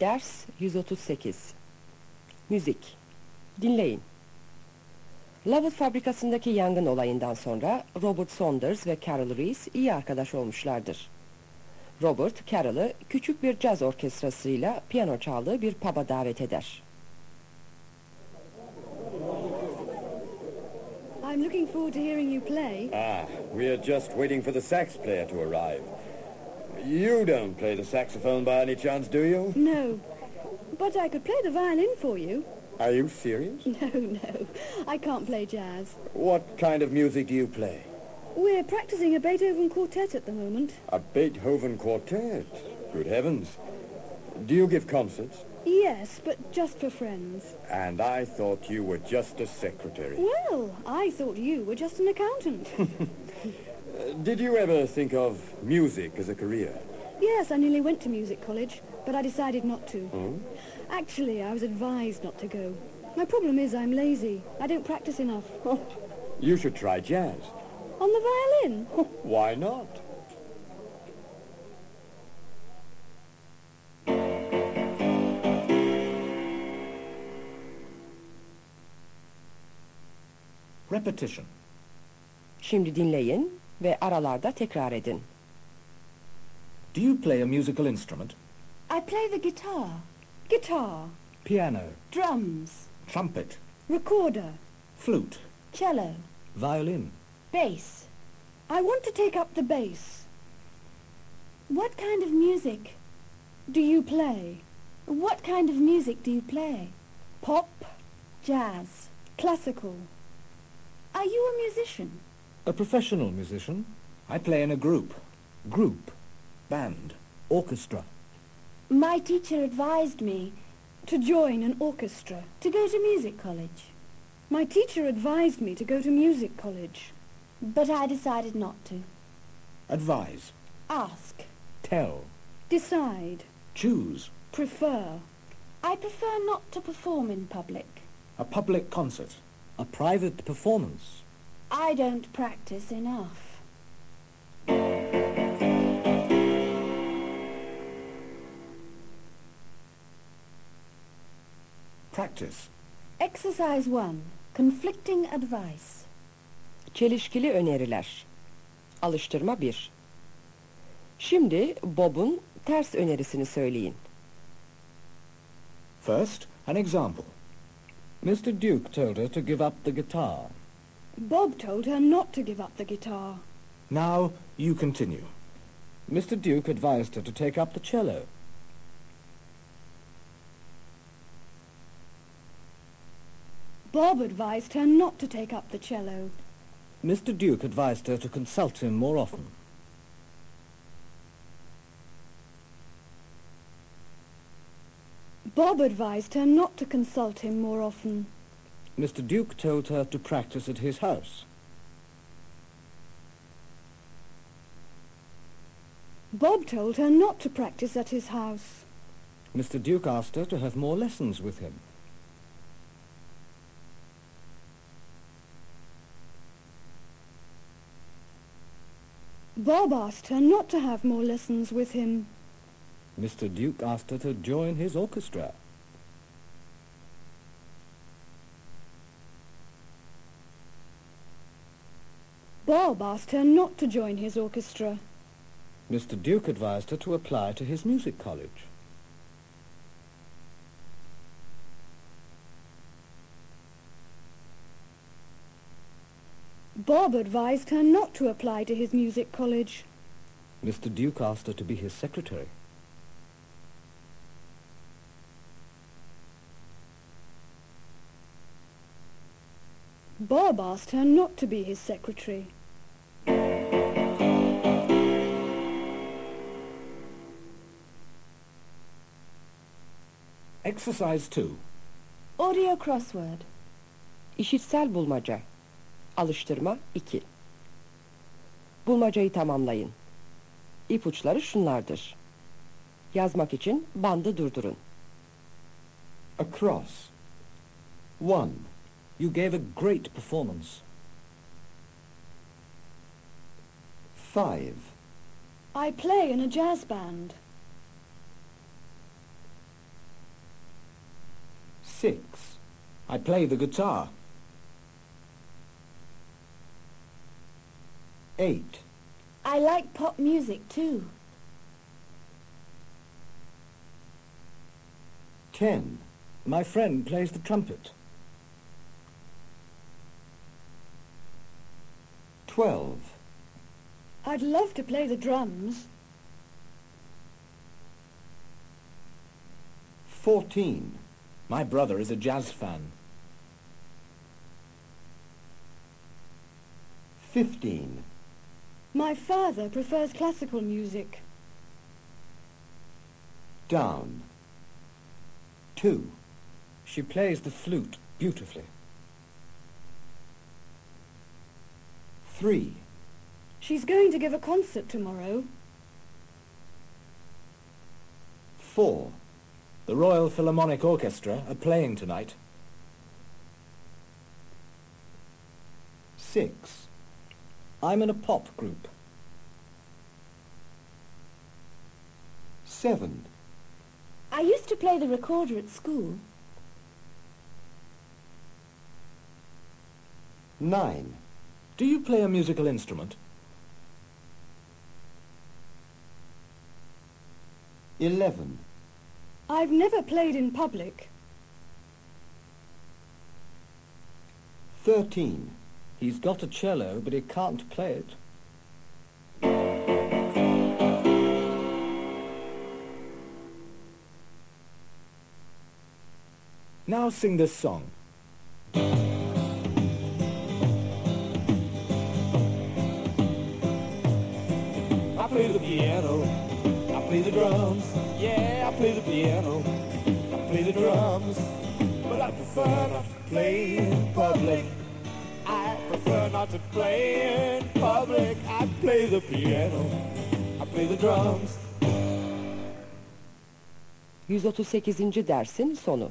Ders 138 Müzik Dinleyin Lovett fabrikasındaki yangın olayından sonra Robert Saunders ve Carol Reese iyi arkadaş olmuşlardır. Robert, Carol'ı küçük bir caz orkestrasıyla piyano çaldığı bir pub'a davet eder. I'm looking forward to hearing you play. Ah, we're just waiting for the sax player to arrive. You don't play the saxophone by any chance, do you? No, but I could play the violin for you. Are you serious? No, no, I can't play jazz. What kind of music do you play? We're practicing a Beethoven quartet at the moment. A Beethoven quartet? Good heavens. Do you give concerts? Yes, but just for friends. And I thought you were just a secretary. Well, I thought you were just an accountant. Did you ever think of music as a career? yes, I nearly went to music college, but I decided not to. Hmm? Actually, I was advised not to go. My problem is I'm lazy. I don't practice enough. You should try jazz. On the violin? Why not? Repetition. Şimdi dinleyin ve aralarda tekrar edin. Do you play a musical instrument? I play the guitar. Guitar. Piano, Drums. trumpet, Recorder. flute, Cello. violin. Bass. I want to take up the bass. What kind of music do you play? What kind of music do you play? Pop, jazz, classical. Are you a musician? A professional musician. I play in a group. Group, band, orchestra. My teacher advised me to join an orchestra, to go to music college. My teacher advised me to go to music college, but I decided not to. Advise, Ask, tell, decide, choose. prefer. I prefer not to perform in public. A public concert. A private performance. I don't practice enough. Practice. Exercise 1. Conflicting advice. Çelişkili öneriler. Alıştırma 1. Şimdi Bob'un ters önerisini söyleyin. First, an example. Mr. Duke told her to give up the guitar. Bob told her not to give up the guitar. Now, you continue. Mr. Duke advised her to take up the cello. Bob advised her not to take up the cello. Mr. Duke advised her to consult him more often. Bob advised her not to consult him more often. Mr. Duke told her to practice at his house. Bob told her not to practice at his house. Mr. Duke asked her to have more lessons with him. Bob asked her not to have more lessons with him. Mr. Duke asked her to join his orchestra. Bob asked her not to join his orchestra. Mr. Duke advised her to apply to his music college. Bob advised her not to apply to his music college. Mr. Duke asked her to be his secretary. Bob asked her not to be his secretary. Exercise 2. Audio crossword. İşitsel bulmaca. Alıştırma 2. Bulmacayı tamamlayın. İpuçları şunlardır. Yazmak için bandı durdurun. Across. 1. You gave a great performance. 5. I play in a jazz band. Six. I play the guitar. Eight. I like pop music too. Ten. My friend plays the trumpet. Twelve. I'd love to play the drums. Fourteen. My brother is a jazz fan. Fifteen. My father prefers classical music. Down. Two. She plays the flute beautifully. Three. She's going to give a concert tomorrow. Four. The Royal Philharmonic Orchestra are playing tonight. Six. I'm in a pop group. Seven. I used to play the recorder at school. Nine. Do you play a musical instrument? Eleven. I've never played in public. Thirteen. He's got a cello, but he can't play it. Now sing this song. I play the piano, I play the drums, yeah, I play the piano, I play the drums, but I prefer not to play in public. I prefer not to play in public. I play the piano, I play the drums. 138. dersin sonu.